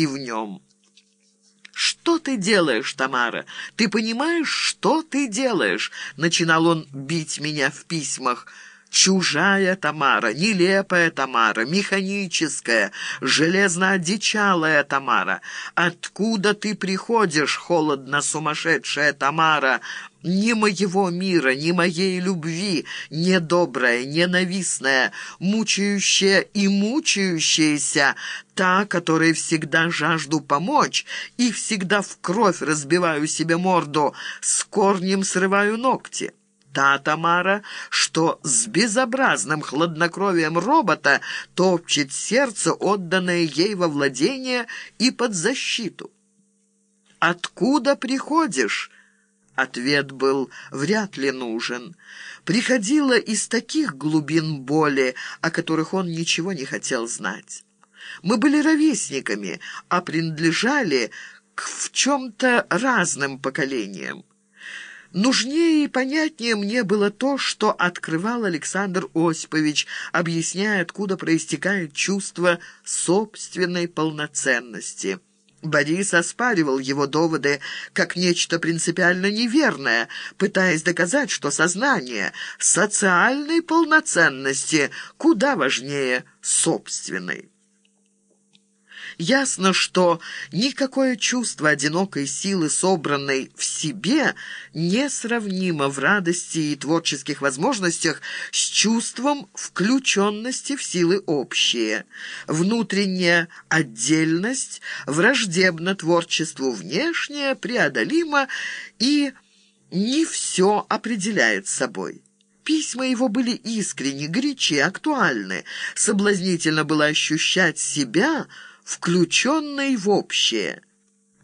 и в нем. «Что ты делаешь, Тамара? Ты понимаешь, что ты делаешь?» Начинал он бить меня в письмах. Чужая Тамара, нелепая Тамара, механическая, железно одичалая Тамара. Откуда ты приходишь, холодно сумасшедшая Тамара? Ни моего мира, ни моей любви, недобрая, ненавистная, мучающая и мучающаяся, та, которой всегда жажду помочь и всегда в кровь разбиваю себе морду, с корнем срываю ногти та Тамара, что с безобразным хладнокровием робота топчет сердце, отданное ей во владение и под защиту. «Откуда приходишь?» Ответ был «вряд ли нужен». Приходила из таких глубин боли, о которых он ничего не хотел знать. Мы были ровесниками, а принадлежали к в чем-то разным поколениям. Нужнее и понятнее мне было то, что открывал Александр Осипович, объясняя, откуда проистекает чувство собственной полноценности. Борис оспаривал его доводы как нечто принципиально неверное, пытаясь доказать, что сознание социальной полноценности куда важнее собственной. Ясно, что никакое чувство одинокой силы, собранной в себе, несравнимо в радости и творческих возможностях с чувством включенности в силы общие. Внутренняя отдельность враждебна творчеству, внешняя преодолима и не все определяет собой. Письма его были искренни, горячи, актуальны. Соблазнительно было ощущать себя – включенной в общее.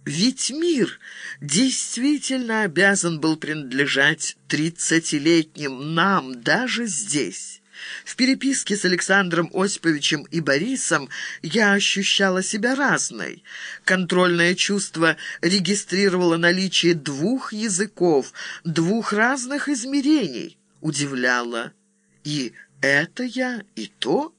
Ведь мир действительно обязан был принадлежать тридцатилетним нам даже здесь. В переписке с Александром Осиповичем и Борисом я ощущала себя разной. Контрольное чувство регистрировало наличие двух языков, двух разных измерений. Удивляло. И это я, и то...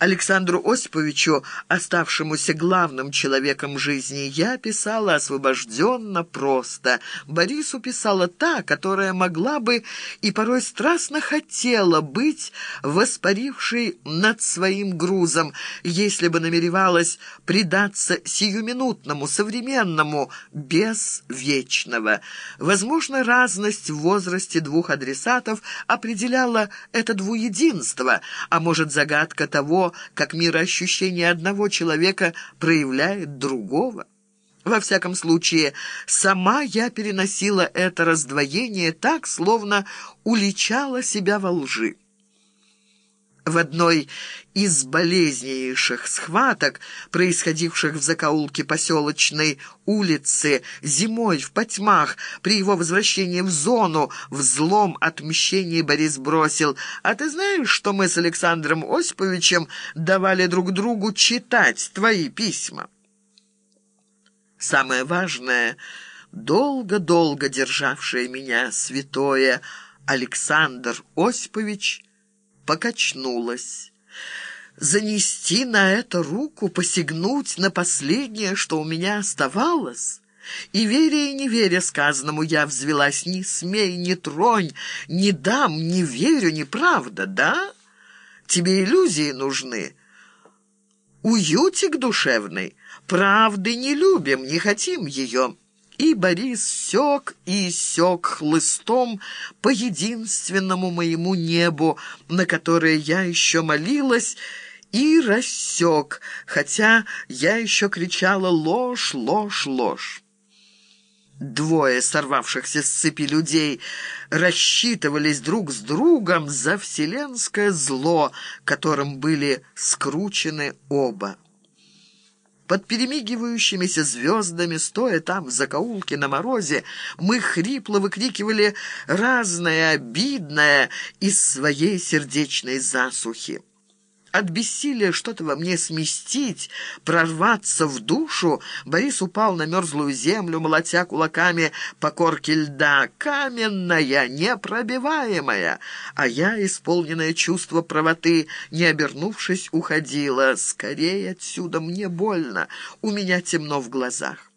Александру Осиповичу, оставшемуся главным человеком жизни, я писала освобожденно, просто. Борису писала та, которая могла бы и порой страстно хотела быть воспарившей над своим грузом, если бы намеревалась предаться сиюминутному, современному, без вечного. Возможно, разность в возрасте двух адресатов определяла это двуединство, а может, загадка того, как мироощущение одного человека проявляет другого. Во всяком случае, сама я переносила это раздвоение так, словно уличала себя во лжи. В одной из болезнейших схваток, происходивших в закоулке поселочной улицы, зимой в потьмах, при его возвращении в зону, в злом отмщении Борис бросил. «А ты знаешь, что мы с Александром Осиповичем давали друг другу читать твои письма?» Самое важное, долго-долго державшее меня святое Александр Осипович – покачнулась. Занести на это руку, посягнуть на последнее, что у меня оставалось? И, веря и не веря сказанному, я взвелась «Не смей, не тронь, не дам, не верю, неправда, да? Тебе иллюзии нужны, уютик душевный, правды не любим, не хотим ее». И Борис сёк и сёк хлыстом по единственному моему небу, на которое я еще молилась, и рассек, хотя я еще кричала «ложь, ложь, ложь». Двое сорвавшихся с цепи людей рассчитывались друг с другом за вселенское зло, которым были скручены оба. Под перемигивающимися звездами, стоя там в закоулке на морозе, мы хрипло выкрикивали разное обидное из своей сердечной засухи. От бессилия что-то во мне сместить, прорваться в душу, Борис упал на мерзлую землю, молотя кулаками по корке льда. Каменная, непробиваемая. А я, исполненное чувство правоты, не обернувшись, уходила. Скорее отсюда, мне больно, у меня темно в глазах.